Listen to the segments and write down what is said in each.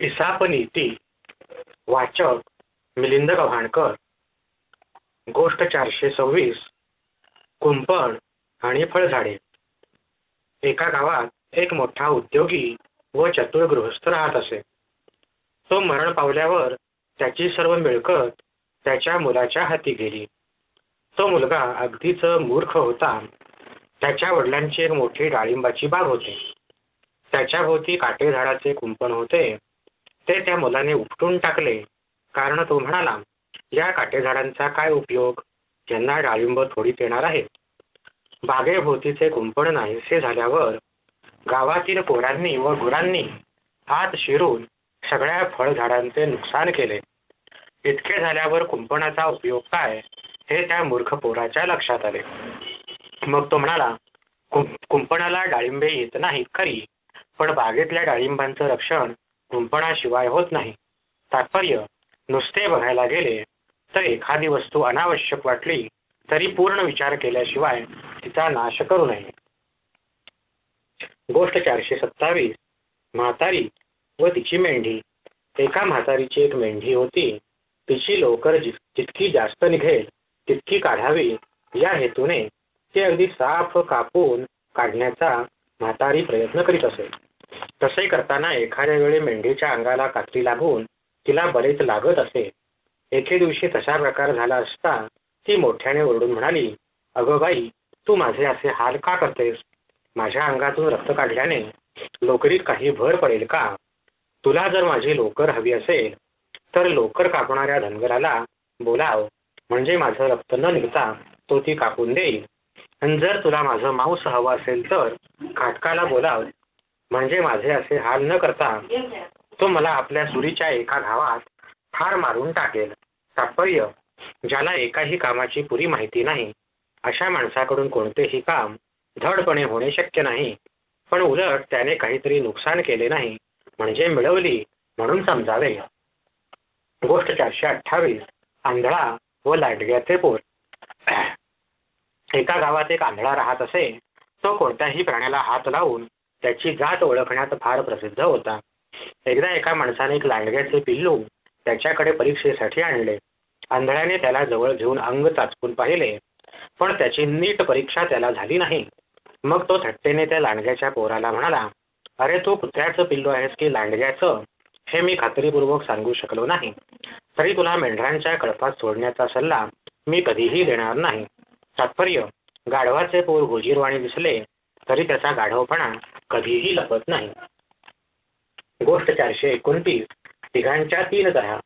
इसापनीती वाचक मिलिंद गव्हाणकर गोष्ट चारशे सव्वीस कुंपण आणि फळझाडे. एका गावात एक मोठा उद्योगी व चतुर गृहस्थ राहत असे. तो मरण पावल्यावर त्याची सर्व मिळकत त्याच्या मुलाच्या हाती गेली. तो मुलगा अगदीच मूर्ख होता. त्याच्या वडिलांची एक मोठी डाळिंबाची बाग होती. त्याच्या भोवती काटे झाडाचे कुंपण होते. ते त्या मुलाने उपटून टाकले. कारण तो म्हणाला या काटे झाडांचा काय उपयोग? यांना डाळिंब थोडीच येणार आहे. बागेभोवतीचे कुंपण नाहीसे झाल्यावर गावातील पोरांनी व गुरांनी हात शिरून सगळ्या फळझाडांचे नुकसान केले. इतके झाल्यावर कुंपणाचा उपयोग काय? हे त्या मूर्ख पोराच्या लक्षात आले. मग तो म्हणाला कुंपणाला डाळिंबे येत नाहीत खरी पण बागेतल्या डाळिंबांचं रक्षण कुंपणाशिवाय होत नाही. तात्पर्य नुसते बघायला गेले तर एखादी वस्तू अनावश्यक वाटली तरी पूर्ण विचार केल्याशिवाय तिचा नाश करू नये. गोष्ट चारशे सत्तावीस. म्हातारी व तिची मेंढी. एका म्हातारीची एक मेंढी होती. तिची लवकर जितकी जास्त निघेल तितकी काढावी. या हेतूने ती अगदी साफ कापून काढण्याचा म्हातारी प्रयत्न करीत असेल तसे करताना एखाद्या वेळी मेंढीच्या अंगाला कात्री लागून तिला बरेच लागत असे. एके दिवशी तशा प्रकार झाला असता ती मोठ्याने ओरडून म्हणाली अगं बाई तू माझे असे हाल का करतेस? माझ्या अंगातून रक्त काढल्याने लोकरीत काही भर पडेल का? तुला जर माझी लोकर हवी असेल तर लोकर कापणाऱ्या धनगराला बोलाव. म्हणजे माझं रक्त न निघता तो ती कापून देईल. आणि जर तुला माझं मांस हवं असेल तर काटकाला बोलाव. म्हणजे माझे असे हाल न करता तो मला आपल्या सुरीच्या एका घावात फार मारून टाकेल. तात्पर्य ज्याला एकाही कामाची पुरी माहिती नाही. अशा माणसाकडून कोणतेही काम धडपणे होणे शक्य नाही. पण उलट त्याने काहीतरी नुकसान केले नाही. म्हणजे मिळवली म्हणून समजावे. गोष्ट चारशे अठ्ठावीस आंधळा व लाडग्याचे पोर. एका गावात एक आंधळा राहत असे. तो कोणत्याही प्राण्याला हात लावून त्याची जात ओळखण्यात फार प्रसिद्ध होता. एकदा एका माणसाने एक लांडग्याचे पिल्लू त्याच्याकडे परीक्षेसाठी आणले. आंधळ्याने त्याला जवळ घेऊन अंग चाचपून पाहिले. पण त्याची नीट परीक्षा त्याला झाली नाही. मग तो थट्टेने त्या लांडग्याच्या पोराला म्हणाला अरे तू कुत्र्याचं पिल्लू आहेस की लांडग्याचं? हे मी खात्रीपूर्वक सांगू शकलो नाही. तरी तुला मेंढरांच्या कळपात सोडण्याचा सल्ला मी कधीही देणार नाही. तात्पर्य गाढवाचे पोर गोजीरवाणी दिसले तरी त्याचा गाढवपणा कधीही लपत नाही. गोष्ट चारशे एकोणतीस. तिघांच्या तीन दहा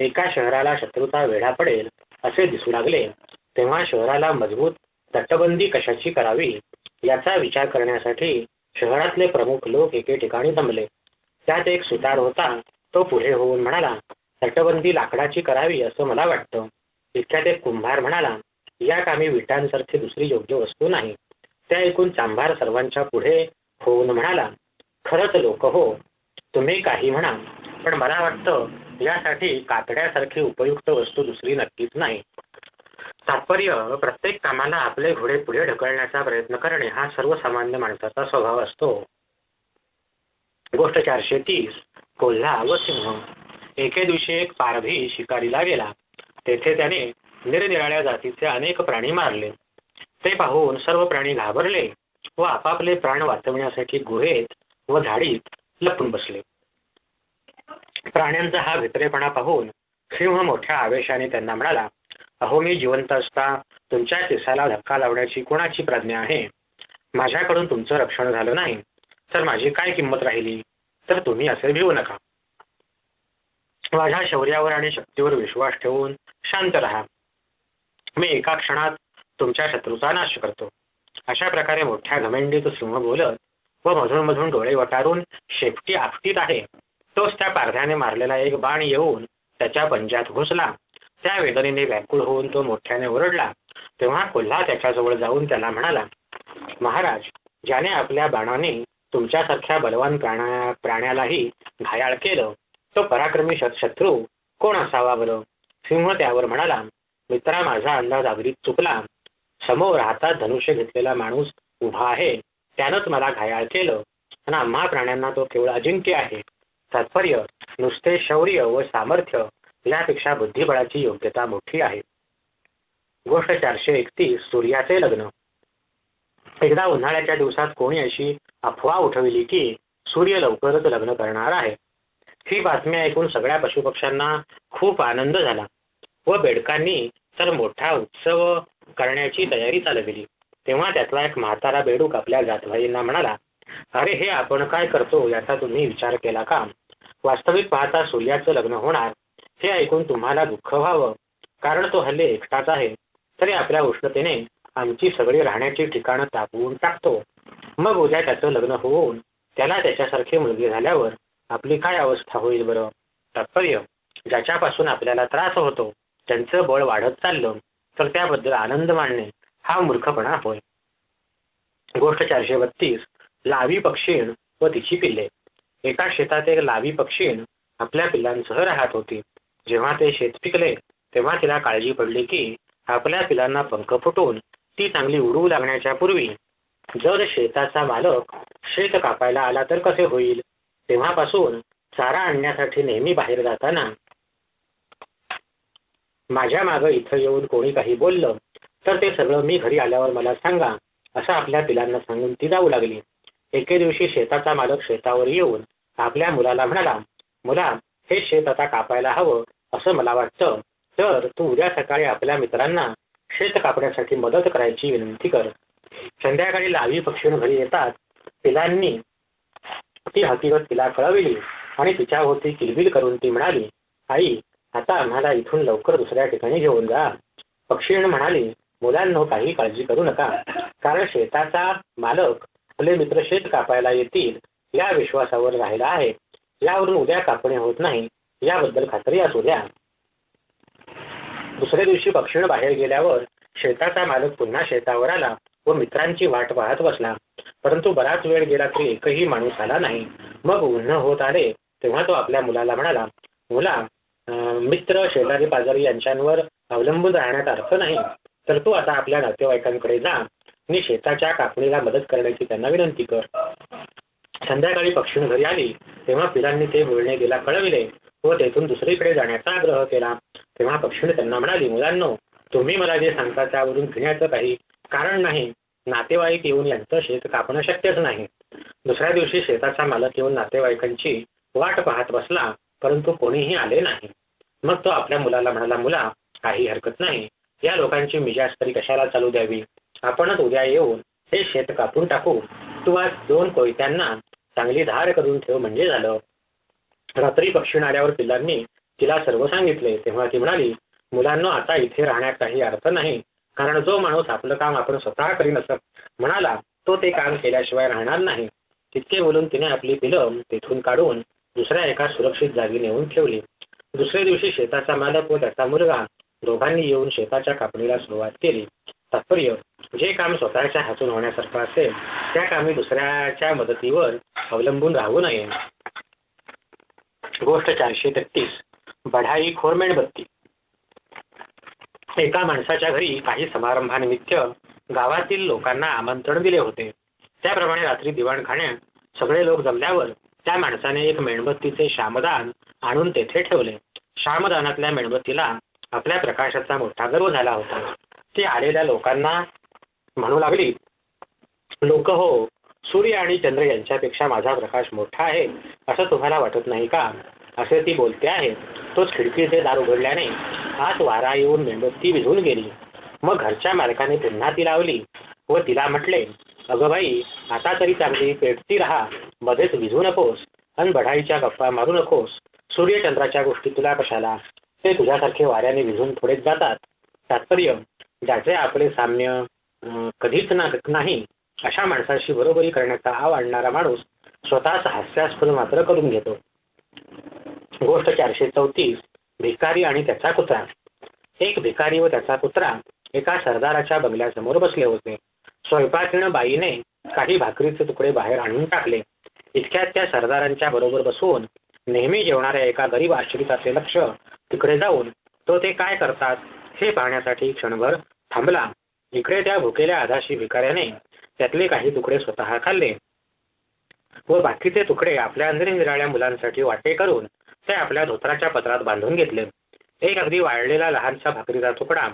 एका शहराला शत्रूचा वेढा पडेल असे दिसू लागले. तेव्हा शहराला मजबूत तटबंदी कशाची करावी याचा विचार करण्यासाठी शहरातले प्रमुख लोक एके ठिकाणी जमले त्यात एक सुतार होता. तो पुढे होऊन म्हणाला तटबंदी लाकडाची करावी असं मला वाटतं. इतक्यात एक कुंभार म्हणाला या कामी विटांसारखी दुसरी योग्य वस्तू नाही. त्या ऐकून चांभार सर्वांच्या पुढे होऊन म्हणाला खरंच लोक हो तुम्ही काही म्हणा पण मला वाटतं यासाठी कातड्यासारखी उपयुक्त वस्तू दुसरी नक्कीच नाही. तात्पर्य प्रत्येक कामाला आपले घोडे पुढे ढकलण्याचा प्रयत्न करणे हा सर्वसामान्य माणसाचा स्वभाव असतो. गोष्ट चारशे तीस कोल्हा व सिंह. एके दिवशी एक पारधी शिकारीला गेला. तेथे त्याने निरनिराळ्या जातीचे अनेक प्राणी मारले. ते पाहून सर्व प्राणी घाबरले. व आपापले प्राण वाचवण्यासाठी गुहेत व झाडीत लपून बसले. प्राण्यांचा हा भित्रेपणा पाहून सिंह मोठ्या आवेशाने त्यांना म्हणाला अहो मी जिवंत असता तुमच्या केसाला धक्का लावण्याची कोणाची प्रज्ञा आहे? माझ्याकडून तुमचं रक्षण झालं नाही. तर माझी काय किंमत राहिली? तर तुम्ही असे भिवू नका. माझ्या शौर्यावर आणि शक्तीवर विश्वास ठेवून शांत राहा. मी एका क्षणात तुमच्या शत्रूचा नाश करतो. अशा प्रकारे मोठ्या घमेंडीत सिंह बोलत व मधून मधून डोळे वटारून शेपटी आपटीत आहे. तोच त्या पारध्याने मारलेला एक बाण येऊन त्याच्या पंजात घुसला. त्या वेदनेने व्याकुळ होऊन तो मोठ्याने ओरडला. तेव्हा कोल्हा त्याच्याजवळ जाऊन त्याला म्हणाला महाराज ज्याने आपल्या बाणाने तुमच्यासारख्या बलवान प्राण्या प्राण्यालाही घायाळ केलं तो पराक्रमी शत्रू कोण असावा बरं? सिंह त्यावर म्हणाला मित्रा माझा अंदाज अगदी चुकला. समोर हातात धनुष्य घेतलेला माणूस उभा आहे. त्यानंच मला घायाळ केलं. आणि आम्हा प्राण्यांना तो केवळ अजिंक्य आहे. तात्पर्य नुसते शौर्य व सामर्थ्य यापेक्षा बुद्धिबळाची योग्यता मोठी आहे. गोष्ट चारशे एकतीस सूर्याचे लग्न. एकदा उन्हाळ्याच्या दिवसात कोणी अशी अफवा उठविली की सूर्य लवकरच लग्न करणार आहे. ही बातमी ऐकून सगळ्या पशुपक्ष्यांना खूप आनंद झाला व बेडकांनी तर मोठा उत्सव करण्याची तयारी चालविली तेव्हा त्यातला एक म्हातारा बेडूक आपल्या जातभाईंना म्हणाला अरे हे आपण काय करतो याचा तुम्ही विचार केला का? वास्तविक पाहता सूर्याचं लग्न होणार. हे ऐकून तुम्हाला दुःख व्हावं. कारण तो हल्ले एकटाच आहे. तरी आपल्या उष्णतेने आमची सगळी राहण्याची ठिकाणं तापवून टाकतो. मग उद्या त्याचं लग्न होऊन त्याला त्याच्यासारखे मुलगी झाल्यावर आपली काय अवस्था होईल बरं? तात्पर्य ज्याच्यापासून आपल्याला त्रास होतो त्यांचं बळ वाढत चाललं. तर त्याबद्दल आनंद मानणे हा मूर्खपणा होय. गोष्ट चारशे बत्तीस. लावी पक्षीण व तिची पिल्ले. एका शेतात एक लावी पक्षीण आपल्या पिल्लांसह राहत होती. जेव्हा ते शेत पिकले तेव्हा तिला काळजी पडली की आपल्या पिलांना पंख फुटून ती चांगली उडू लागण्याच्या पूर्वी जर शेताचा मालक शेत कापायला आला तर कसे होईल? तेव्हापासून चारा आणण्यासाठी नेहमी बाहेर जाताना माझ्या माग इथं येऊन कोणी काही बोललं तर ते सगळं मी घरी आल्यावर मला सांगा असं आपल्या पिलांना सांगून ती जाऊ लागली. एके दिवशी शेताचा मालक शेतावर येऊन आपल्या मुलाला म्हणाला मुला हे शेत आता कापायला हवं असं मला वाटतं. तर तू उद्या सकाळी आपल्या मित्रांना शेत कापण्यासाठी मदत करायची विनंती कर. संध्याकाळी लावी पक्षीण घरी येतात. पिलांनी ती हकीकत तिला कळविली आणि तिच्या होती किलबिल करून ती म्हणाली आई आता आम्हाला इथून लवकर दुसऱ्या ठिकाणी घेऊन जा. पक्षीण म्हणाली मुलांनो काही काळजी करू नका. कारण शेताचा मालक आपले मित्र शेत कापायला येतील या विश्वासावर राहिला आहे. यावरून उद्या कापणे होत नाही. याबद्दल खात्री असू द्या. दुसऱ्या दिवशी पक्षीण बाहेर गेल्यावर शेताचा मालक पुन्हा शेतावर आला व मित्रांची वाट पाहत बसला. परंतु बराच वेळ गेला तरी एकही माणूस आला नाही. मग उन्ह होत आले तेव्हा तो आपल्या मुलाला म्हणाला मुला मित्र शेजारी पाजारी यांच्यावर अवलंबून राहण्यात अर्थ नाही. तर तू आता आपल्या नातेवाईकांकडे जा आणि शेताच्या कापणीला मदत करण्याची त्यांना विनंती कर. संध्याकाळी पक्षीण घरी आली तेव्हा पिलांनी ते बोलणे गेला कळविले व तेथून दुसरीकडे जाण्याचा आग्रह केला. तेव्हा पक्षीने त्यांना म्हणाली मुलांनो तुम्ही मला जे सांगता त्यावरून फिरण्याचं काही कारण नाही. नातेवाईक येऊन यांचं शेत कापणं शक्यच नाही. दुसऱ्या दिवशी शेताचा मालक येऊन नातेवाईकांची वाट पाहत बसला. परंतु कोणीही आले नाही. मग तो आपल्या मुलाला म्हणाला मुला काही हरकत नाही. या लोकांची मिजाज तरी कशाला चालू द्यावी? आपणच उद्या येऊन हे शेत कापून टाकू. तू आज दोन कोयत्यांना चांगली धार करून ठेव म्हणजे झालं. रात्री पक्षी आल्यावर पिल्लांनी तिला सर्व सांगितले. तेव्हा ती म्हणाली मुलांना आता इथे राहण्यात काही अर्थ नाही. कारण जो माणूस आपलं काम आपण स्वतः करीन असं म्हणाला तो ते काम केल्याशिवाय राहणार नाही. तितके बोलून तिने आपली पिलं तिथून काढून दुसऱ्या एका सुरक्षित जागी नेऊन ठेवली. दुसऱ्या दिवशी शेताचा मालक व त्याचा मुलगा दोघांनी येऊन शेताच्या कापणीला सुरुवात केली. तात्पर्य जे काम स्वतःच्या हातून होण्यासारखं असेल त्या कामी दुसऱ्याच्या मदतीवर अवलंबून राहू नये. गोष्ट चारशे तेहतीस. बढाई खोर मेणबत्ती. एका माणसाच्या घरी काही समारंभानिमित्त गावातील लोकांना आमंत्रण दिले होते. त्याप्रमाणे रात्री दिवाणखाण्यात सगळे लोक जमल्यावर त्या माणसाने एक मेणबत्तीचे श्यामदान आणून तेथे ठेवले. श्यामदानातल्या मेणबत्तीला आपल्या प्रकाशाचा मोठा गर्व झाला होता. ती आलेल्या लोकांना म्हणू लागली लोक हो सूर्य आणि चंद्र यांच्यापेक्षा माझा प्रकाश मोठा आहे असं तुम्हाला वाटत नाही का? असे ती बोलते आहे. तोच खिडकीचे दार उघडल्याने आत वारा येऊन मेणबत्ती विझून गेली. मग घरच्या मालकाने पुन्हा ती लावली व तिला म्हटले अगं बाई आता तरी चांगली पेटती राहा. मध्येच विझू नकोस अन बढाईच्या गप्पा मारू नकोस. सूर्यचंद्राच्या गोष्टी तुला कशाला? ते तुझ्यासारखे वाऱ्याने विझून थोडेच जातात. तात्पर्य ज्याचे आपले साम्य कधीच नाही अशा माणसाशी बरोबरी करण्याचा आव आणणारा माणूस स्वतःच हास्यास्पद मात्र करून घेतो. गोष्ट चारशे चौतीस भिकारी आणि त्याचा कुत्रा. एक भिकारी व त्याचा कुत्रा एका सरदाराच्या बंगल्यासमोर बसले होते. स्वयंपाकीण बाईने काही भाकरीचे तुकडे बाहेर आणून टाकले. इतक्यात त्या सरदारांच्या बरोबर बसून नेहमी जेवणाऱ्या एका गरीब आश्रिताचे लक्ष तिकडे जाऊन तो ते काय करतात हे पाहण्यासाठी क्षणभर थांबला. इकडे त्या भुकेल्या आधाशी भिकाऱ्याने त्यातले काही तुकडे स्वतः खाल्ले व बाकीचे तुकडे आपल्या निराळ्या मुलांसाठी वाटे करून ते आपल्या धोत्राच्या पत्रात बांधून घेतले. एक अगदी वाळलेला लहानसा भाकरीचा तुकडा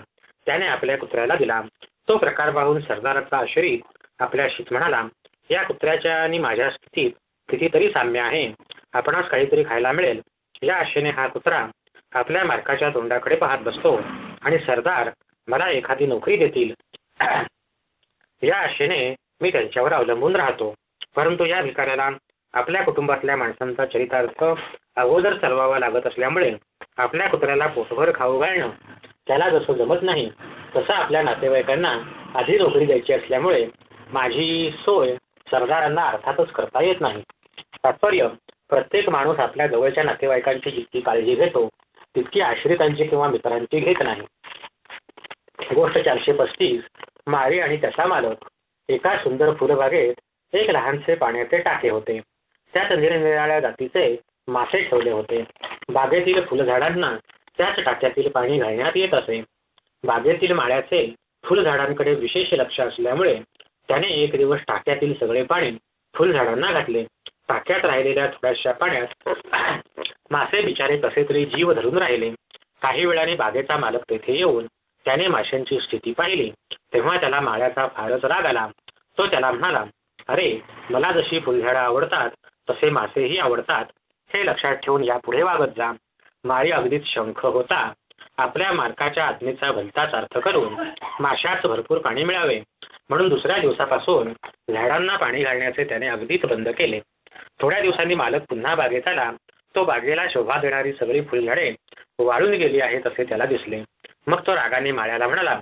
त्याने आपल्या कुत्र्याला दिला. तो प्रकार पाहून सरदाराचा आश्रित आपल्या शीत म्हणाला या कुत्र्याच्या आणि माझ्या स्थितीत कितीतरी साम्य आहे. आपणास काहीतरी खायला मिळेल. या आशेने हा कुत्रा आपल्या मार्काच्या तोंडाकडे पाहत बसतो आणि सरदार मला एखादी नोकरी देतील. या आशेने मी त्यांच्यावर अवलंबून राहतो. परंतु या भिकाऱ्याला आपल्या कुटुंबातल्या माणसांचा चरितार्थ अगोदर चालवावा लागत असल्यामुळे आपल्या कुत्र्याला पोटभर खाऊ घालणं त्याला जसं जमत नाही तसं आपल्या नातेवाईकांना आधी नोकरी द्यायची असल्यामुळे माझी सोय सरदारांना अर्थातच करता येत नाही. तात्पर्य प्रत्येक माणूस आपल्या जवळच्या नातेवाईकांची जितकी काळजी घेतो तितकी आश्रितांची किंवा मित्रांची घेत नाही. गोष्ट चारशे पस्तीस मारी आणि त्याचा मालक एका सुंदर फुलबागेत एक लहानसे पाण्याचे टाके होते. त्यात निरनिराळ्या जातीचे मासे ठेवले होते. बागेतील फुलझाडांना त्याच टाक्यातील पाणी घालण्यात येत असे. बागेतील माळ्याचे फुलझाडांकडे विशेष लक्ष असल्यामुळे त्याने एक दिवस टाक्यातील सगळे पाणी फुलझाडांना घातले. टाक्यात राहिलेल्या थोड्याशा पाण्यात मासे बिचारे कसे तरी जीव धरून राहिले. काही वेळाने बागेचा मालक तेथे येऊन त्याने माशांची स्थिती पाहिली. तेव्हा त्याला माळ्याचा फारच राग आला. तो त्याला म्हणाला अरे मला जशी फुलझाडं आवडतात तसे मासेही आवडतात. हे लक्षात ठेवून यापुढे वागत जा. माळी अगदीच शंख होता. आपल्या मार्काच्या आज्ञेचा भलताच अर्थ करून माशाच भरपूर पाणी मिळावे. म्हणून दुसऱ्या दिवसापासून झाडांना पाणी घालण्याचे त्याने अगदीच बंद केले. थोड्या दिवसांनी मालक पुन्हा बागेत आला. तो बागेला शोभा देणारी सगळी फुलझाडे वाळून गेली आहेत असे त्याला दिसले. मग तो रागाने माळ्याला म्हणाला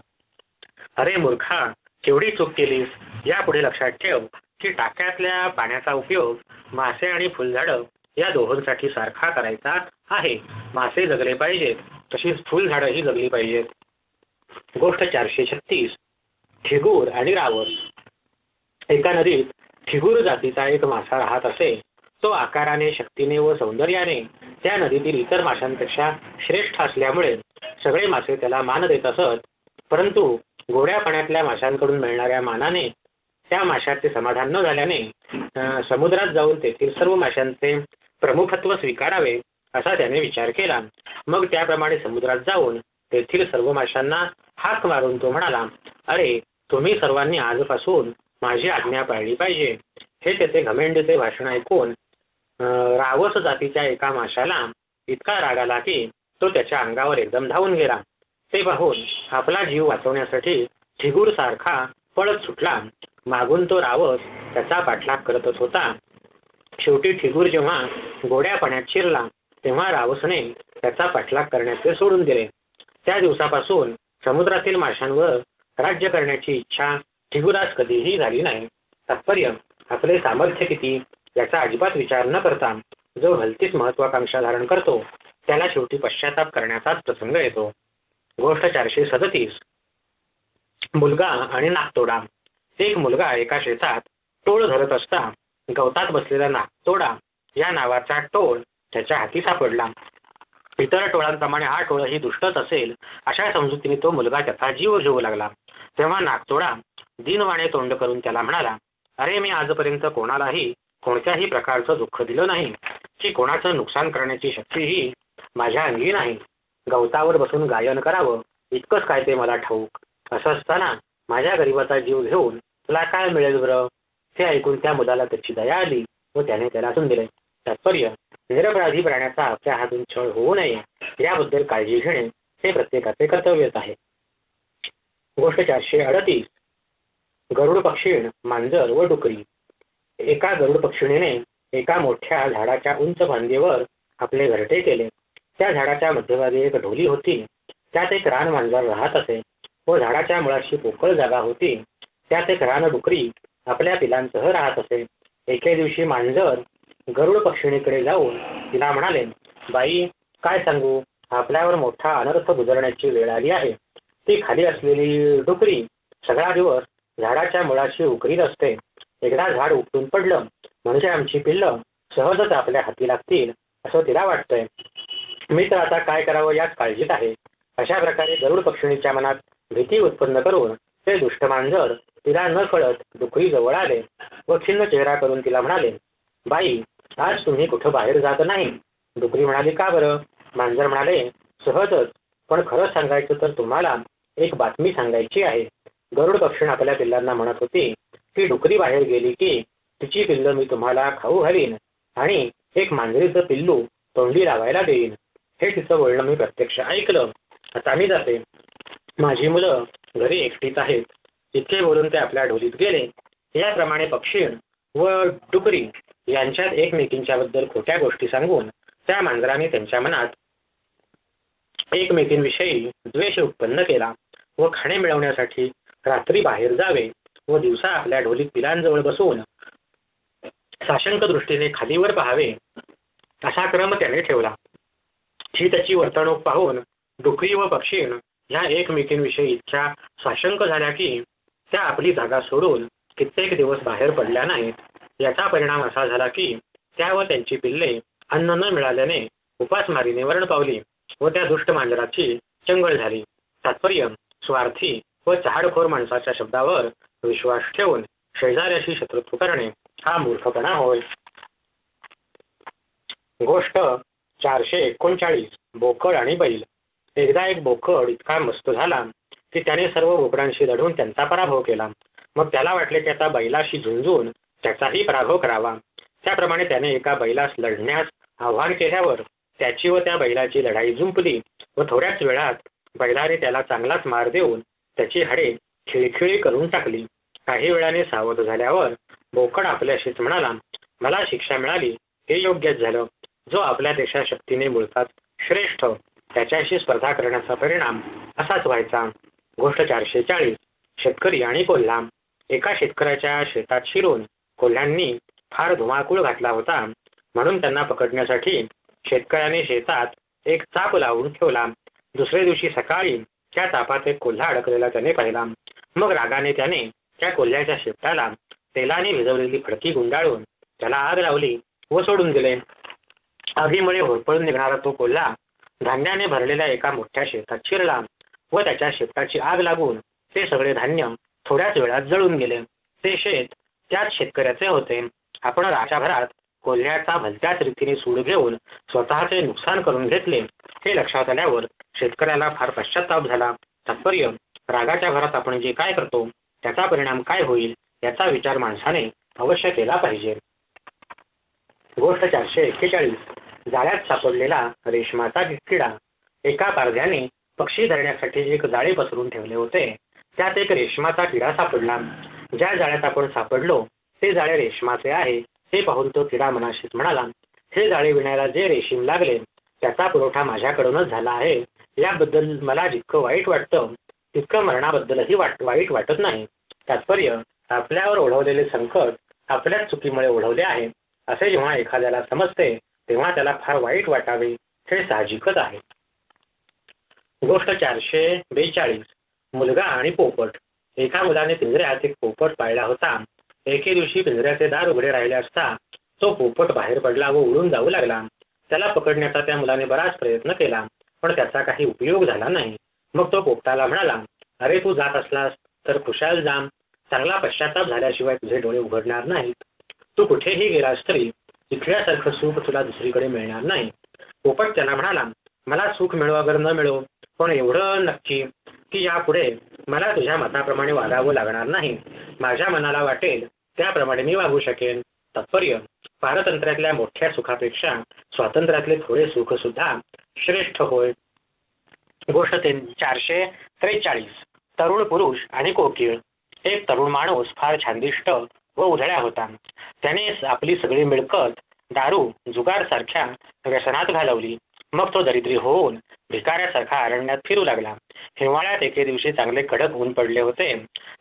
अरे मूर्खा केवढी चूक केलीस? यापुढे लक्षात ठेव की टाक्यातल्या पाण्याचा उपयोग मासे आणि फुलझाडं या दोहोंसाठी सारखा करायचा आहे. मासे जगले पाहिजेत तशीच फुलझाडंही जगली पाहिजेत. गोष्ट चारशे छत्तीस. ठिगूर आणि रावस एका नदीत ठिगूर जातीचा एक मासा राहत असे तो आकाराने शक्तीने व सौंदर्याने त्या नदीतील इतर माशांपेक्षा श्रेष्ठ असल्यामुळे सगळे मासे त्याला मान देत असत. परंतु गोड्या पाण्यातल्या माशांकडून मिळणाऱ्या मानाने त्या माशाचे समाधान न झाल्याने समुद्रात जाऊन तेथील सर्व माशांचे प्रमुखत्व स्वीकारावे असा त्याने विचार केला. मग त्याप्रमाणे समुद्रात जाऊन तेथील सर्व माशांना हाक मारून तो म्हणाला अरे तुम्ही सर्वांनी आजपासून माझी आज्ञा पाळली पाहिजे. हे त्याचे घमेंडीचे भाषण ऐकून रावस जातीच्या एका माशाला इतका राग आला की तो त्याच्या अंगावर एकदम धावून गेला. ते पाहून आपला जीव वाचवण्यासाठी ठिगूर सारखा पळत सुटला. मागून तो रावस त्याचा पाठलाग करतच होता. शेवटी ठिगूर जेव्हा गोड्या पाण्यात शिरला तेव्हा रावसने त्याचा पाठलाग करण्याचे सोडून दिले. त्या दिवसापासून समुद्रातील माशांवर राज्य करण्याची इच्छा ठिगुरास कधीही झाली नाही. तात्पर्य आपले सामर्थ्य किती याचा अजिबात विचार न करता जो भलतीच महत्वाकांक्षा धारण करतो त्याला शेवटी पश्चाताप करण्याचाच प्रसंग येतो. गोष्ट चारशे सदतीस. मुलगा आणि नागतोडा एक मुलगा एका शेतात टोळ धरत असता गवतात बसलेला नागतोडा या नावाचा टोळ त्याच्या हाती सापडला. इतर टोळांप्रमाणे हा टोळही दुष्टच असेल अशा समजुतीने तो मुलगा त्याचा जीव घेऊ लागला. तेव्हा नागतोडा दिनवाणे तोंड करून त्याला म्हणाला अरे मी आजपर्यंत कोणालाही कोणत्याही प्रकारचं दुःख दिलं नाही. की कोणाचं नुकसान करण्याची शक्तीही माझ्या अंगी नाही. गवतावर बसून गायन करावं इतकंच काय ते मला ठाऊक. असं असताना माझ्या गरीबाचा जीव घेऊन तुला काय मिळेल बरं? हे ऐकून त्या मुलाला त्याची दया आली व त्याने त्याला दिले तात्पर्य निरपराधी प्राण्याचा आपल्या हातून छळ होऊ नये. याबद्दल काळजी घेणे हे प्रत्येकाचे कर्तव्यच आहे. गोष्ट चारशे अडतीस. गरुड पक्षीण मांजर व डुकरी. एका गरुड पक्षिणीने एका मोठ्या झाडाच्या उंच फांदीवर आपले घरटे केले. त्या झाडाच्या मध्यभागी एक ढोली होती. त्यात एक रान मांजर राहत असे. व झाडाच्या मुळाशी पोकळ जागा होती. त्यात एक रान डुकरी आपल्या पिलांसह राहत असे. एके दिवशी मांजर गरुड पक्षिणीकडे जाऊन तिला म्हणाले बाई काय सांगू? आपल्यावर मोठा अनर्थ गुजरण्याची वेळ आली आहे. ती खाली असलेली डुकरी सगळा दिवस झाडाच्या मुळाशी उकरीत असते एकदा झाड उपटून पडलं म्हणजे आमची पिल्लं सहजच आपल्या हाती लागतील असं तिला वाटतंय. मी तर आता काय करावं यात काळजीत आहे. अशा प्रकारे गरुड पक्षिणीच्या मनात भीती उत्पन्न करून ते दुष्ट मांजर तिला न कळत डुकरी जवळ आले व खिन्न चेहरा करून तिला म्हणाले बाई आज तुम्ही कुठं बाहेर जात नाही? डुकरी म्हणाली का बरं? मांजर म्हणाले सहजच. पण खरं सांगायचं तर तुम्हाला एक बातमी सांगायची आहे. गरुड पक्षी आपल्या पिल्लांना म्हणत होती की डुकरी बाहेर गेली की तिची पिल्ल मी तुम्हाला खाऊ घालीन आणि एक मांजरीचं पिल्लू तोंडी लावायला देईन. हे तिचं बोलणं मी प्रत्यक्ष ऐकलं. आता मी जाते. माझी मुलं घरी एकटीच आहेत. इतके बोलून ते आपल्या ढोलीत गेले. याप्रमाणे पक्षीण व डुकरी यांच्यात एकमेकींच्या बद्दल खोट्या गोष्टी सांगून त्या मांजराने त्यांच्या मनात एकमेकींविषयी द्वेष उत्पन्न केला व खाणे मिळवण्यासाठी रात्री बाहेर जावे व दिवसा आपल्या ढोलीत पिलांजवळ बसून साशंक दृष्टीने खालीवर पाहावे असा क्रम त्याने ठेवला. ही त्याची वर्तणूक पाहून डुकरी व पक्षीण ह्या एकमेकींविषयी इच्छा साशंक झाल्या की त्या आपली जागा सोडून कित्येक दिवस बाहेर पडल्या नाहीत. याचा परिणाम असा झाला की त्या व त्यांची पिल्ले अन्न न मिळाल्याने उपासमारीने वरण पावली व त्या दुष्ट मांजराची चंगळ झाली. तात्पर्य स्वार्थी व चहाडखोर माणसाच्या शब्दावर विश्वास ठेवून शेजाऱ्याशी शत्रुत्व करणे हा मूर्खपणा होय. गोष्ट चारशे एकोणचाळीस बोकड आणि बैल. एकदा एक बोकड इतका मस्त झाला की त्याने सर्व बोकडांशी लढून त्यांचा पराभव केला. मग त्याला वाटले की आता बैलाशी झुंजून त्याचाही पराभव करावा. त्याप्रमाणे त्याने एका बैलास लढण्यास आव्हान केल्यावर त्याची व त्या बैलाची लढाई जुंपली व थोड्याच वेळात बैलाने त्याला चांगलाच मार देऊन त्याची हाडे खिळखिळी करून टाकली. काही वेळाने सावध झाल्यावर बोकड आपल्याशीच म्हणाला मला शिक्षा मिळाली हे योग्यच झालं. जो आपल्यापेक्षा शक्तीने बोलतात श्रेष्ठ त्याच्याशी स्पर्धा करण्याचा परिणाम असाच व्हायचा. गोष्ट चारशे चाळीस शेतकरी आणि कोल्हा. एका शेतकऱ्याच्या शेतात शिरून कोल्ह्यांनी फार धुमाकूळ घातला होता. म्हणून त्यांना पकडण्यासाठी शेतकऱ्याने शेतात एक चाप लावून ठेवला. दुसऱ्या दिवशी सकाळी त्या तापात एक कोल्हा अडकलेला त्याने पाहिला. मग रागाने त्याने त्या कोल्ह्याच्या शेपटाला तेलाने भिजवलेली फडकी गुंडाळून त्याला आग लावली व सोडून दिले. आगीमुळे होरपळून निघणारा तो कोल्हा धान्याने भरलेल्या एका मोठ्या शेतात शिरला व त्याच्या शेताची आग लागून ते सगळे धान्य थोड्याच वेळात जळून गेले. ते शेत त्याच शेतकऱ्याचे होते. आपण राजाभरात कोल्ह्याचा भलत्याच रीतीने सूड घेऊन स्वतःचे नुकसान करून घेतले हे लक्षात आल्यावर शेतकऱ्याला फार पश्चाताप झाला. तात्पर्य रागाच्या भरात आपण जे काय करतो त्याचा परिणाम काय होईल याचा विचार माणसाने अवश्य केला पाहिजे. गोष्ट चारशे एक्केचाळीस जाळ्यात सापडलेला रेशमाचा किडा. एका पारध्याने पक्षी धरण्यासाठी एक जाळे पसरून ठेवले होते त्यात एक रेशमाचा किडा सापडला. ज्या जाळ्यात आपण सापडलो ते जाळे रेशमाचे आहे. हे पाहून तो किडा मनाशीच म्हणाला हे जाळे विणायला जे रेशीम लागले त्याचा पुरवठा माझ्याकडूनच झाला आहे. याबद्दल मला जितकं वाईट वाटतं तितकं मरणाबद्दलही वाट वाईट वाटत नाही. तात्पर्य आपल्यावर ओढवलेले संकट आपल्याच चुकीमुळे ओढवले आहे. असे जेव्हा एखाद्याला समजते तेव्हा त्याला फार वाईट वाटावे. हे साहजिकच आहे. गोष्ट चारशे बेचाळीस. मुलगा आणि पोपट. एका मुलाने पिंजऱ्यात एक पोपट पाळला होता. एके दिवशी पिंजऱ्याचे दार उघडे राहिले असता तो पोपट बाहेर पडला व उडून जाऊ लागला. त्याला पकडण्याचा त्या मुलाने बराच प्रयत्न केला पण त्याचा काही उपयोग झाला नाही. मग तो पोपटाला म्हणाला अरे तू जात असलास तर खुशाल जाम. चांगला पश्चाताप झाल्याशिवाय तुझे डोळे उघडणार नाहीत. तू कुठेही गेलास तरी इथल्यासारखं सुख तुला दुसरीकडे मिळणार नाही. पोपट त्याला म्हणाला मला सुख मिळो अगर न मिळो पण एवढं नक्की की यापुढे मला तुझ्या मताप्रमाणे वागावं लागणार नाही. माझ्या मनाला वाटेल त्याप्रमाणे मी वागू शकेन. तात्पर्य पारतंत्र्यातल्या मोठ्या सुखापेक्षा स्वातंत्र्यातले थोडे सुख सुद्धा श्रेष्ठ होय. गोष्ट ते चारशे त्रेचाळीस. तरुण पुरुष आणि कोकिळ. एक तरुण माणूस फार छानदिष्ट व उधळ्या होता. त्याने आपली सगळी मिळकत दारू जुगार सारख्या व्यसनात घालवली. मग तो दरिद्री होऊन भिकाऱ्यासारखा अरण्यात फिरू लागला. हिवाळ्यात एके दिवशी चांगले कडक ऊन पडले होते.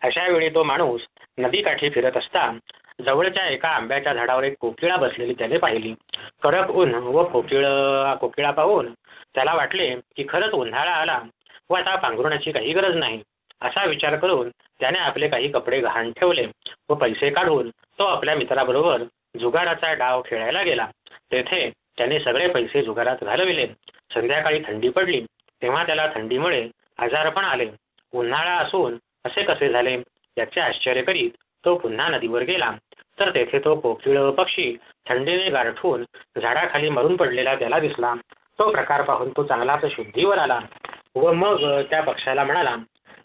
अशा वेळी तो माणूस नदीकाठी फिरत असता जवळच्या एका आंब्याच्या झाडावर एक कोकिळा बसलेली त्याने पाहिली. कडक ऊन व कोकिळ कोकिळा पाहून त्याला वाटले की खरंच उन्हाळा आला व आता पांघरुणाची काही गरज नाही. असा विचार करून त्याने आपले काही कपडे गहाण ठेवले व पैसे काढून तो आपल्या मित्राबरोबर जुगाराचा डाव खेळायला गेला. तेथे त्याने सगळे पैसे जुगारात घालविले. संध्याकाळी थंडी पडली. तेव्हा त्याला थंडीमुळे आजारपण आले. उन्हाळा असून असे कसे झाले? याचे आश्चर्य करीत तो पुन्हा नदीवर गेला. तर तेथे तो कोकिळ पक्षी थंडीने गारठून झाडाखाली मरून पडलेला त्याला दिसला. तो प्रकार पाहून तो चांगलाच शुद्धीवर आला व मग त्या पक्षाला म्हणाला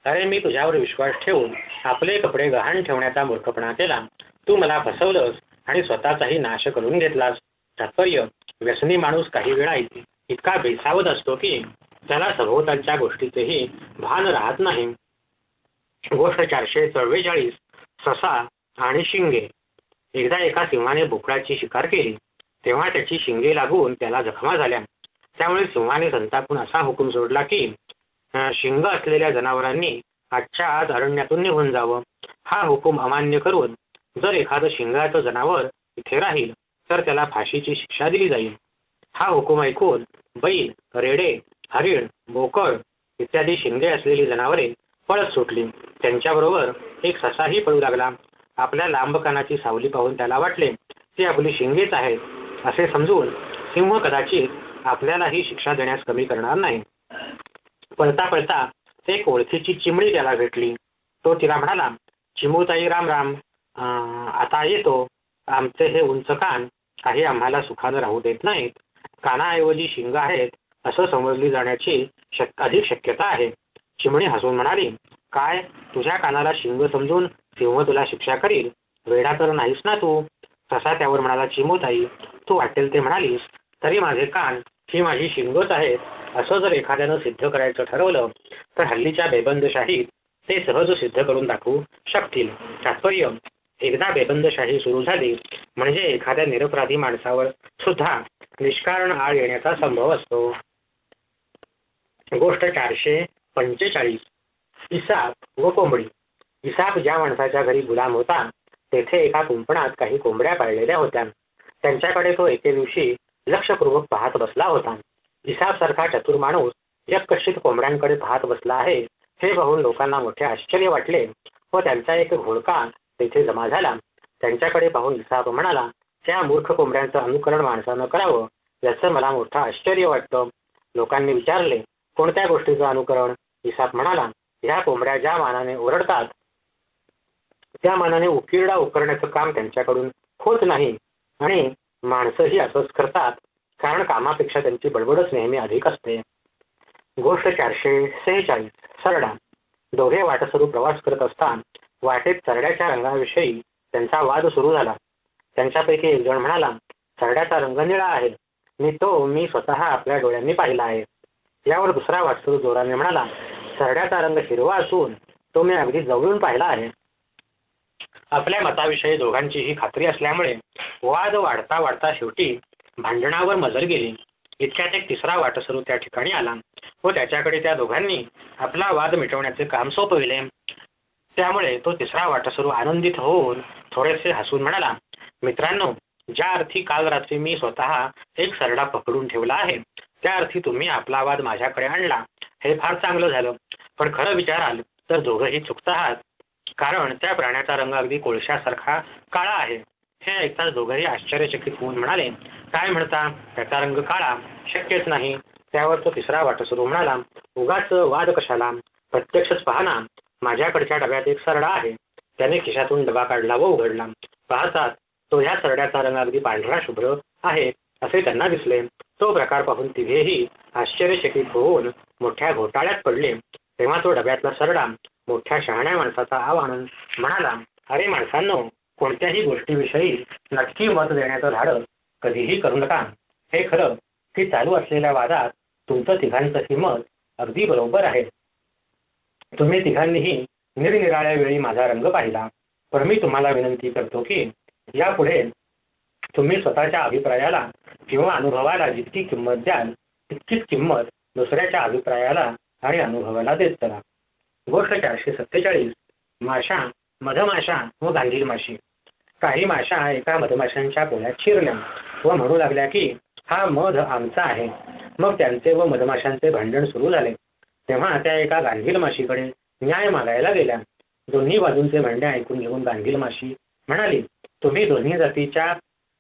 अरे मी तुझ्यावर विश्वास ठेवून आपले कपडे गहाण ठेवण्याचा मूर्खपणा केला. तू मला फसवलंस आणि स्वतःचाही नाश करून घेतलास. तात्पर्य व्यसनी माणूस काही वेळा इतका बेसावत असतो की त्याला सभोवतालच्या गोष्टीचेही भान राहत नाही. गोष्ट चारशे चव्वेचाळीस ससा आणि शिंगे. एकदा एका सिंहाने बोकडाची शिकार केली तेव्हा त्याची शिंगे लागून त्याला जखमा झाल्या. त्यामुळे सिंहाने संतापून असा हुकूम सोडला की शिंग असलेल्या जनावरांनी आजच्या आज अरण्यातून निघून जावं. हा हुकूम अमान्य करून जर एखादं शिंगाचं जनावर इथे राहील तर त्याला फाशीची शिक्षा दिली जाईल. हा हुकूम ऐकून बैल रेडे हरिण बोकड इत्यादी शिंगे असलेली जनावरे पळत सुटली. त्यांच्याबरोबर एक ससाही पळू लागला. आपल्या लांब कानाची सावली पाहून त्याला वाटले ती आपली शिंगेच आहेत असे समजून सिंह कदाचित आपल्यालाही शिक्षा देण्यास कमी करणार नाही. पळता पळता एक ओळखीची चिमणी त्याला भेटली. तो तिला म्हणाला चिमूताई राम राम. आता येतो. आमचे हे उंच कान काही आम्हाला सुखानं राहू देत नाहीत. कानाऐवजी शिंग आहेत असं समजली जाण्याची शक अधिक शक्यता आहे. चिमणी हसून म्हणाली काय? तुझ्या कानाला शिंग समजून सिंह तुला शिक्षा करील? वेडा तर नाहीस ना तू? तसा त्यावर म्हणाला चिमूताई. तू वाटेल ते म्हणालीस तरी माझे कान ही माझी शिंगच आहेत. असं जर एखाद्यानं सिद्ध करायचं ठरवलं तर हल्लीच्या बेबंदशाहीत ते सहज सिद्ध करून दाखवू शकतील. तात्पर्य एकदा बेबंदशाही सुरू झाली म्हणजे एखाद्या निरपराधी माणसावर सुद्धा निष्कारण आळ येण्याचा संभव असतो. गोष्ट चारशे पंचेचाळीस. इसाप व कोंबडी. इसाप ज्या माणसाच्या घरी गुलाम होता तेथे एका कुंपणात काही कोंबड्या पाळलेल्या होत्या. त्यांच्याकडे तो एके दिवशी लक्षपूर्वक पाहत बसला होता. इसाप सारखा चतुर माणूस यकशित कोंबड्यांकडे पाहत बसला आहे हे पाहून लोकांना मोठे आश्चर्य वाटले व त्यांचा एक घोळका तेथे जमा झाला. त्यांच्याकडे पाहून साप म्हणाला त्या मूर्ख कोंबड्यांचं अनुकरण माणसानं करावं याचं मला मोठं आश्चर्य वाटतं. लोकांनी विचारले कोणत्या गोष्टीचं अनुकरण? इसाप म्हणाला ह्या कोंबड्या ज्या मानाने ओरडतात त्या मानाने उकिरडा उकरण्याचं काम त्यांच्याकडून होत नाही. आणि माणसंही असंच करतात कारण कामापेक्षा त्यांची बडबडच नेहमी अधिक असते. गोष्ट चारशे सेहेचाळीस सरडा. दोघे वाटसरू प्रवास करत असताना वाटेत सरड्याच्या रंगाविषयी त्यांचा वाद सुरू झाला. त्यांच्यापैकी एक जण म्हणाला सरड्याचा रंग निळा आहे. मी तो मी स्वतः आपल्या डोळ्यांनी पाहिला आहे. यावर दुसरा वाटसरू जोराने म्हणाला सरड्याचा रंग हिरवा असून तो मी अगदी जवळून पाहिला आहे. आपल्या मताविषयी दोघांचीही खात्री असल्यामुळे वाद वाढता वाढता शेवटी भांडणावर मजल गेली. इतक्यात एक तिसरा वाटसरू त्या ठिकाणी आला व त्याच्याकडे त्या दोघांनी आपला वाद मिटवण्याचे काम सोपविले. त्यामुळे तो तिसरा वाटसरू आनंदित होऊन थोडेसे हसून म्हणाला मित्रांनो ज्या अर्थी काल रात्री मी स्वतः एक सरडा पकडून ठेवला आहे त्या अर्थी तुम्ही आपला वाद माझ्याकडे आणला. हे फार चांगलं झालं. पण खरं विचाराल तर दोघंही चुकत आहात. कारण त्या प्राण्याचा रंग अगदी कोळशासारखा काळा आहे. हे ऐकताच दोघंही आश्चर्यचकित होऊन म्हणाले काय म्हणता? त्याचा रंग काळा? शक्यच नाही. त्यावर तो तिसरा वाटसरू म्हणाला उगाच वाद कशाला? प्रत्यक्षच पाहना माझ्याकडच्या डब्यात एक सरडा आहे. त्याने खिशातून डबा काढला व उघडला. पाहतात तो ह्या सरड्याचा रंग अगदी पांढरा शुभ्र आहे असे त्यांना दिसले. तो प्रकार पाहून तिघेही आश्चर्यचकित होऊन मोठ्या घोटाळ्यात पडले. तेव्हा तो डब्यातला सरडा मोठ्या शहाण्या माणसाचा आव्हान म्हणाला अरे माणसांनो कोणत्याही गोष्टीविषयी नक्की मत देण्याचं धाडस कधीही करू नका. हे खरं की चालू असलेल्या वादात तुमचं तिघांचंही मत अगदी बरोबर आहे. तुम्ही तिघांनीही निरनिराळ्या वेळी माझा रंग पाहिला. पण मी तुम्हाला विनंती करतो की यापुढे तुम्ही स्वतःच्या अभिप्रायाला किंवा अनुभवाला जितकी किंमत द्याल तितकीच किंमत दुसऱ्याच्या अभिप्रायाला आणि अनुभवाला देत चला. गोष्ट चारशे सत्तेचाळीस. माशा मधमाशा व गांधील माशी. काही माशा एका मधमाशांच्या पोळ्यात शिरल्या व म्हणू लागल्या की हा मध आमचा आहे. मग त्यांचे व मधमाशांचे भांडण सुरू झाले. तेव्हा त्या एका गांधील माशीकडे न्याय मागायला गेल्या. दोन्ही बाजूंचे म्हणणे ऐकून घेऊन गांधील माशी म्हणाली तुम्ही दोन्ही जातीच्या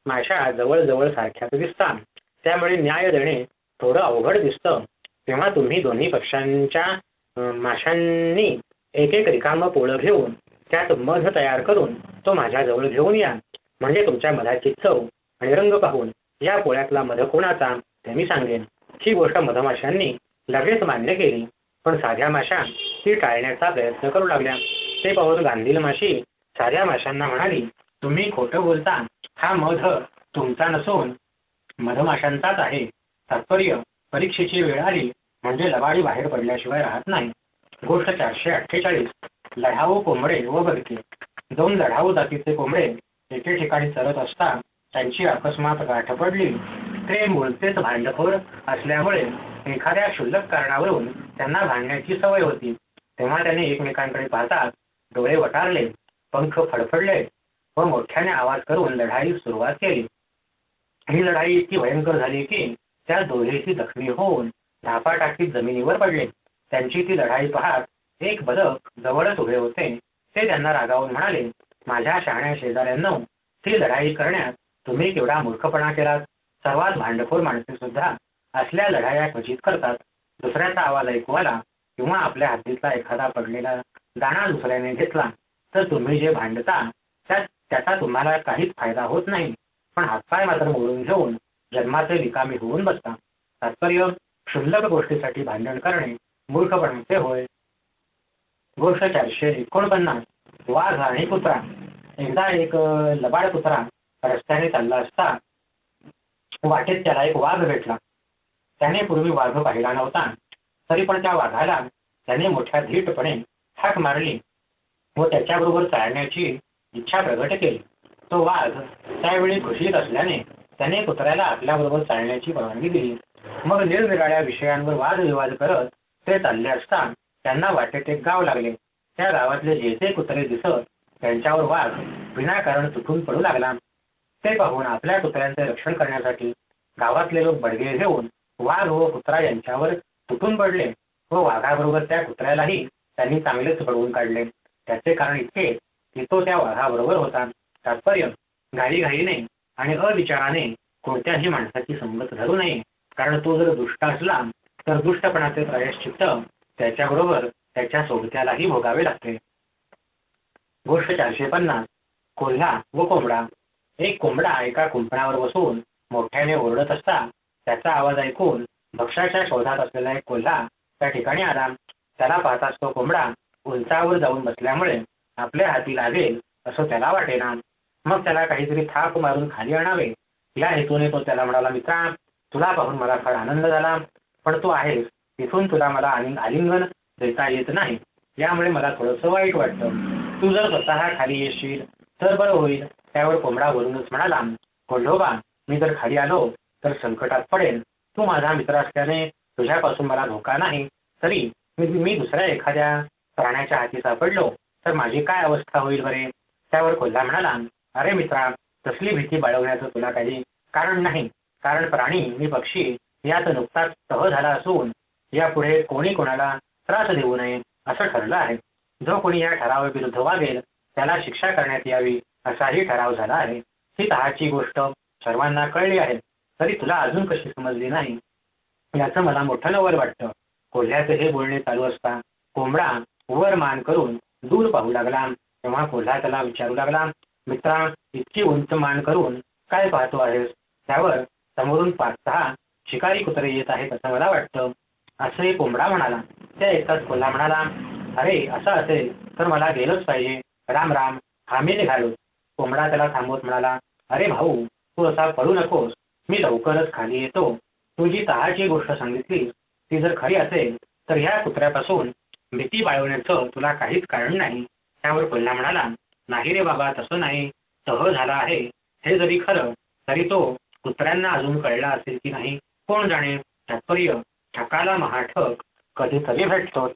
माशा जवळजवळ सारख्याच दिसता. त्यामुळे न्याय देणे थोडं अवघड दिसतं. तेव्हा तुम्ही दोन्ही पक्षांच्या माशांनी एक एक रिकाम पोळं घेऊन त्यात मध तयार करून तो माझ्याजवळ घेऊन या. म्हणजे तुमच्या मधाची चव आणि रंग पाहून या पोळ्यातला मध कोणाचा ते मी सांगेन. ही गोष्ट मधमाशांनी लगेच मान्य केली. पण साध्या माशा ती टाळण्याचा प्रयत्न करू लागल्या. ते पाहून गांधील माशी साध्या माशांना म्हणाली तुम्ही खोटं बोलता हा मध तुमचा नसून मधमाशांचाच आहे. तात्पर्य परीक्षेची वेळ आली म्हणजे लबाडी बाहेर पडल्याशिवाय राहत नाही. गोष्ट चारशे अठ्ठेचाळीस. लढाऊ कोंबडे व बदके दोन लढाऊ जातीचे कोंबडे एके ठिकाणी चरत असता त्यांची अकस्मात गाठ पडली. ते मूळचेच भांडखोर असल्यामुळे एखाद्या क्षुल्लक कारणावरून त्यांना भांडण्याची सवय होती. तेव्हा त्याने एकमेकांकडे पाहताच डोळे वटारले पंख फडफडले व मोठ्याने आवाज करून लढाई सुरुवात केली. ही लढाई इतकी भयंकर झाली की त्या दोघेही जखमी होऊन धापा टाकीत जमिनीवर पडले. त्यांची ती लढाई पाहत एक बदक जवळच उभे होते. ते त्यांना रागावून म्हणाले माझ्या शहाण्या शेजाऱ्यांना ती लढाई करण्यात तुम्ही केवढा मूर्खपणा केलात. सर्वात भांडखोर माणसे सुद्धा असल्या लढाया क्वचित करतात. दुसऱ्याचा आवाज ऐकू आला किंवा आपल्या हातीतला एखादा पडलेला दाणा दुसऱ्याने घेतला तर तुम्ही जे भांडता त्यात त्याचा तुम्हाला काहीच फायदा होत नाही. पण हातपाय मात्र मोडून घेऊन जन्माचे रिकामी होऊन बसता. तात्पर्य क्षुल्लक गोष्टीसाठी भांडण करणे मूर्खपणाचे होय. गोष्ट चारशे एकोणपन्नास. वाघ आणि कुत्रा. एकदा एक लबाड कुत्रा रस्त्याने चालला असता वाटेत त्याला एक वाघ भेटला. त्याने पूर्वी वाघ पाहिला नव्हता. तरी पण त्या वाघाला त्याने मोठ्या धीटपणे हाक मारली व त्याच्याबरोबर चालण्याची इच्छा प्रगट केली. तो वाघ त्यावेळी खुशीत असल्याने त्याने कुत्र्याला आपल्याबरोबर चालण्याची परवानगी दिली. मग निरनिराळ्या विषयांवर वादविवाद करत ते चालले असता त्यांना वाटेत एक गाव लागले. त्या गावातले जे जे कुत्रे दिसत त्यांच्यावर वाघ विनाकारण तुटून पडू लागला. ते पाहून आपल्या कुत्र्यांचे रक्षण करण्यासाठी गावातले लोक बडगे घेऊन वाघ व कुत्रा यांच्यावर तुटून पडले. व वाघाबरोबर त्या कुत्र्यालाही त्यांनी चांगलेच घडवून काढले. त्याचे कारण इतके की तो त्या वाघाबरोबर होता. तात्पर्य घाईघाईने आणि अविचाराने कोणत्याही माणसाची संगत धरू नये. कारण तो जर दुष्ट असला तर दुष्टपणाचे प्रायश्चित्त त्याच्याबरोबर त्याच्या सोबत्यालाही भोगावे लागते. गोष्ट चारशे पन्नास कोल्हा व कोंबडा. एक कोंबडा एका कुंपणावर बसून मोठ्याने ओरडत असता त्याचा आवाज ऐकून भक्ष्याच्या शोधात असलेला एक कोल्हा त्या ठिकाणी आला. त्याला पाहताच तो कोंबडा उंचावर जाऊन बसल्यामुळे आपल्या हाती लागेल असं त्याला वाटेना. मग त्याला काहीतरी थाप मारून खाली आणावे. या हेतूने तो त्याला म्हणाला मित्रा तुला पाहून मला फार आनंद झाला. पण तू आहेस. तिथून तुला मला आलिंगन देता येत नाही. यामुळे मला थोडंसं वाईट वाटतं. तू जर स्वतः खाली येशील तर बरं होईल. त्यावर कोंबडा वरूनच म्हणाला कोल्होबा मी जर खाली आलो तर संकटात पडेल तू माझा मित्र असल्याने तुझ्यापासून मला धोका नाही. तरी मी दुसऱ्या एखाद्या प्राण्याच्या हाती सापडलो तर माझी काय अवस्था होईल बरे? त्यावर कोल्हा म्हणाला अरे मित्रा तसली भीती बाळगण्याचं तुला काही कारण नाही. कारण प्राणी मी पक्षी यात नुकताच तह झाला असून यापुढे कोणी कोणाला त्रास देऊ नये असं ठरलं आहे. जो कोणी या ठरावाविरुद्ध वागेल त्याला शिक्षा करण्यात यावी असाही ठराव झाला आहे. ही तहाची गोष्ट सर्वांना कळली आहे. तरी तुला अजून कशी समजली नाही? याचं मला मोठं नवल वाटतं. कोल्ह्याचे हे बोलणे चालू असता कोंबडा वर मान करून दूर पाहू लागला. तेव्हा कोल्हा त्याला विचारू लागला मित्रा इतकी उंच मान करून काय पाहतो आहेस? त्यावर समोरून पाच सहा शिकारी कुत्रे येत आहेत असं मला वाटतं. असे कोंबडा म्हणाला. त्या एकटाच कोल्हा म्हणाला अरे असं असेल तर मला गेलोच पाहिजे. राम राम हामी निघालो कोंबडा त्याला थांबवत म्हणाला अरे भाऊ तू असा पडू नकोस. मी लवकरच खाली येतो. तू जी तहाची गोष्ट सांगितली. ती जर खरी असेल तर ह्या कुत्र्यापासून भीती बाळवण्याचं तुला काहीच कारण नाही. त्यावर कोल्हा म्हणाला नाही रे बाबा तसं नाही. सह झाला आहे. हे जरी खरं तरी तो कुत्र्यांना अजून कळला असेल की नाही. कोण जाणे? तात्पर्य ठकाला महाठक कधीतरी भेटतोच.